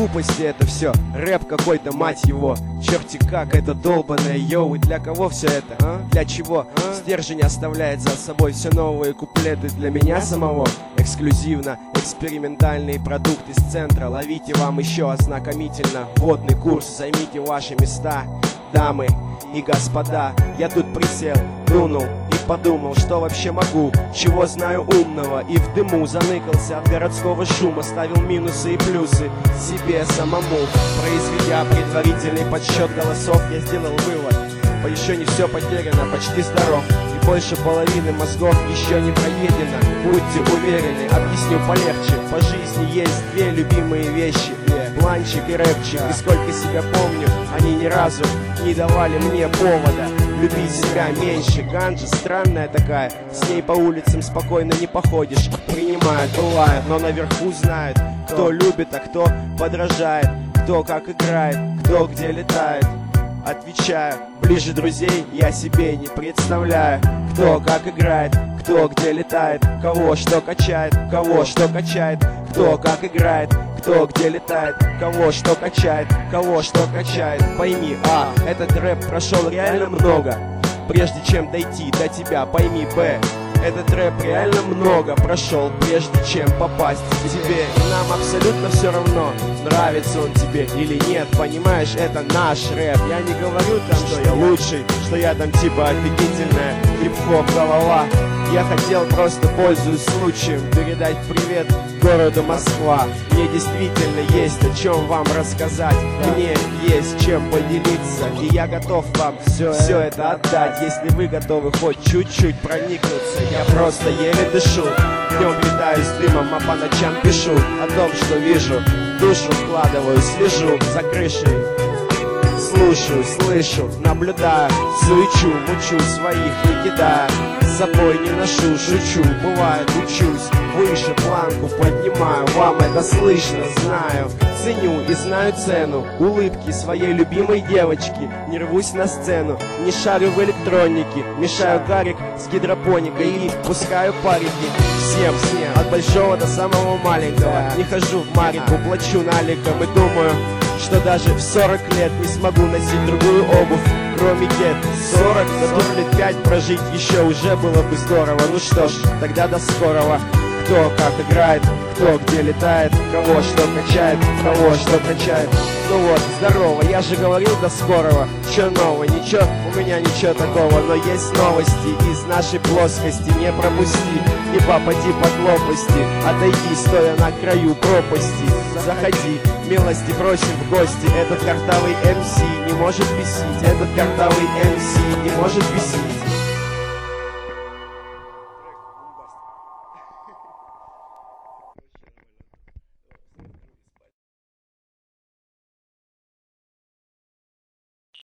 глупости это все Рэп какой-то, мать его. Черти как это долбанное йоу И для кого все это, а? Для чего? Стержень оставляет за собой все новые куплеты Для меня самого. Эксклюзивно Экспериментальный продукт из центра. Ловите вам еще ознакомительно Водный курс, займите ваши места Дамы и господа, я тут присел, и подумал, что вообще могу, чего знаю умного. И в дыму заныкался от городского шума, ставил минусы и плюсы себе самому. Произведя предварительный подсчет голосов, я сделал вывод по еще не все потеряно, почти здоров больше половины мозгов еще не проедено. Будьте уверены, объясню полегче. По жизни есть две любимые вещи. Бланчик и рэпчик. И сколько себя помню, они ни разу не давали мне повода. Любить себя меньше, ганджа странная такая. С ней по улицам спокойно не походишь. Принимают, бывает, но наверху знают Кто любит, а кто подражает. Кто как играет, кто где летает. Отвечаю, ближе друзей я себе не представляю. Кто как играет, кто где летает Кого что качает, кого что качает. Кто как играет, кто где летает Кого что качает, кого что качает. Пойми, а, этот рэп прошел реально много. Прежде чем дойти до тебя, пойми, б этот рэп реально много прошел, прежде чем попасть к тебе. И нам абсолютно все равно, нравится он тебе или нет. Понимаешь, это наш рэп. Я не говорю там, что я лучший, что я там типа офигительная хип-хоп голова я хотел просто, пользуясь случаем, передать привет городу Москва. Мне действительно есть о чем вам рассказать, мне есть чем поделиться, и я готов вам все, все это отдать, если вы готовы хоть чуть-чуть проникнуться. Я просто еле дышу, днем питаюсь дымом, а по ночам пишу о том, что вижу, душу вкладываю, слежу за крышей слушаю, слышу, наблюдаю, суечу, мучу своих не кидая, с собой не ношу, шучу, бывает учусь, выше планку поднимаю, вам это слышно, знаю, ценю и знаю цену улыбки своей любимой девочки, не рвусь на сцену, не шарю в электронике, мешаю карик с гидропоникой и пускаю парики всем, всем, от большого до самого маленького, не хожу в марику, плачу наликом и думаю, что даже в 40 лет не смогу носить другую обувь, кроме кет 40, за тут лет 5 прожить еще уже было бы здорово. Ну что ж, тогда до скорого Кто как играет, кто где летает Кого что качает, кого что качает. Ну вот, здорово, я же говорил до скорого Че нового, ничего, у меня ничего такого Но есть новости из нашей плоскости Не пропусти, не попади под лопасти Отойди, стоя на краю пропасти. Заходи, милости просим в гости Этот картавый МС не может бесить Этот картавый МС не может бесить